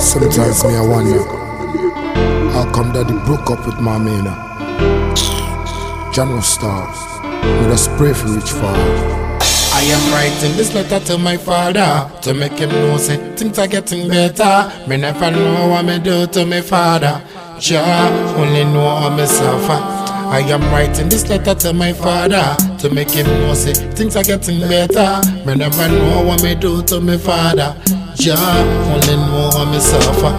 Sometimes me I wonder how come daddy broke up with my man. General Star, we just pray for each father. I am writing this letter to my father to make him know say things are getting better. Me never know what me do to my father. Jah only know how me suffer. I am writing this letter to my father to make him know say things are getting better. Me never know what me do to my father. Jah only know how me suffer.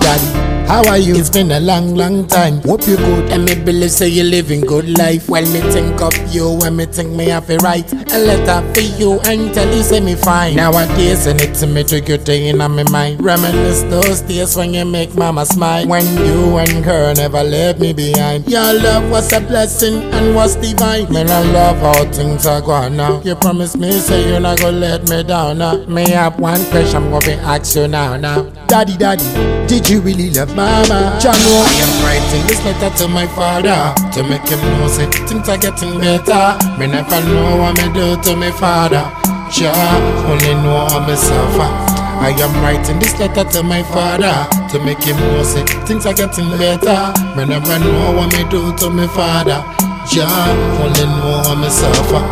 Daddy. How are you? It's been a long, long time. Hope you good. And me believe say you living good life. When me think of you, when me think me have to write a letter for you and tell you say me fine. Nowadays, and it's me to good thing in my mind. Reminisce those days when you make mama smile. When you and her never left me behind. Your love was a blessing and was divine. Man, I love how things are going now. You promised me say you're not gonna let me down now. Me have one question I'm gonna ask you now, now. Daddy, daddy, did you really love mama? Jano, I am writing this letter to my father to make him know say things are getting better. Me never know what me do to my father. Jah only know how me suffer. I am writing this letter to my father to make him know say things are getting better. Me never know what me do to my father. Jah only know how me suffer.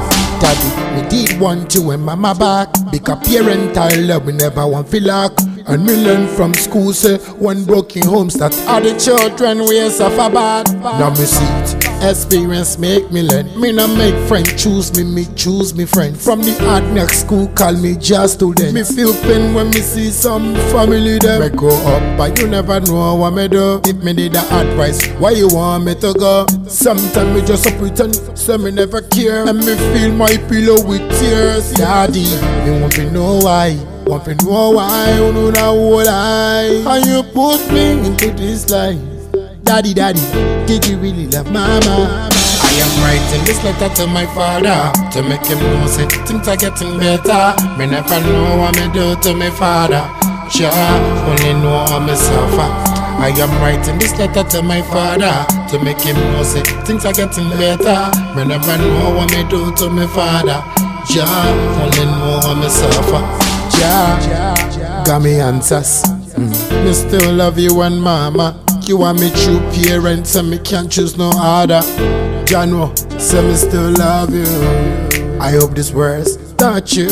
Daddy, me did want you and mama back. Because parental love we never want feel like. And me learn from school say one broken homes that are the children we suffer bad. Now me see it. Experience make me learn. Me no make friend choose me, me choose me friend. From the hard next school call me just student. Me feel pain when me see some family them. Me grow up but you never know what me do. If me need a advice, why you want me to go? Sometimes me just pretend, so me never care. And me feel my pillow with tears. Daddy, me want to know why. Want to know why you know that what I And you put me into this life Daddy, daddy, did you really love mama? I am writing this letter to my father To make him know say things are getting better Me never know what me do to my father Jah only know how me suffer I am writing this letter to my father To make him know say things are getting better Me never know what me do to my father Jah only know how me suffer Jah, got me answers. Mm. Me still love you and mama. You are me true parents and me can't choose no other. Jano, say me still love you. I hope this words touch you,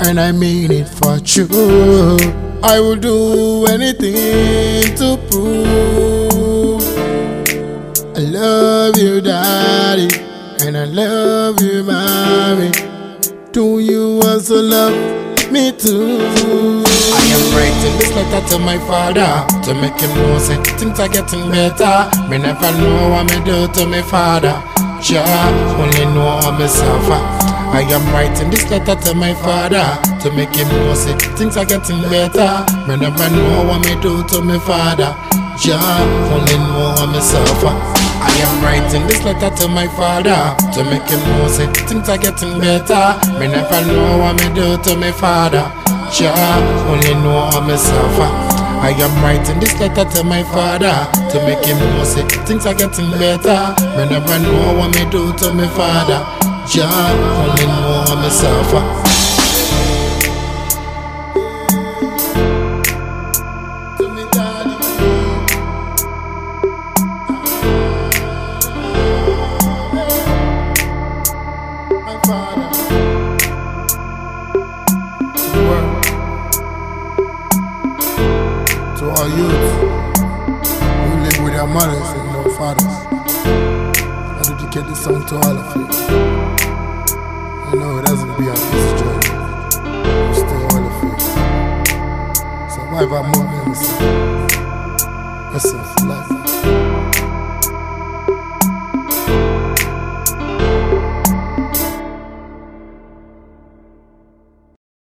and I mean it for true. I will do anything to prove I love you, daddy, and I love you, mommy. Do you also love me too? I am writing this letter to my father to make him know say things are getting better. Me never know what me do to my father. Jah only know how me suffer. I am writing this letter to my father to make him know say things are getting better. Me never know what me do to my father. Jah only know how me suffer. Writing this letter to my father to make him know say things are getting better. Me never know what me do to my father. Jah only know how me suffer. I am writing this letter to my father to make him know say things are getting better. Me never know what me do to my father. Jah only know how me suffer. To me daddy. To our youth who live with mothers and no fathers. I dedicate this song to all of you. Know it hasn't an easy journey. Still, all of you. Life.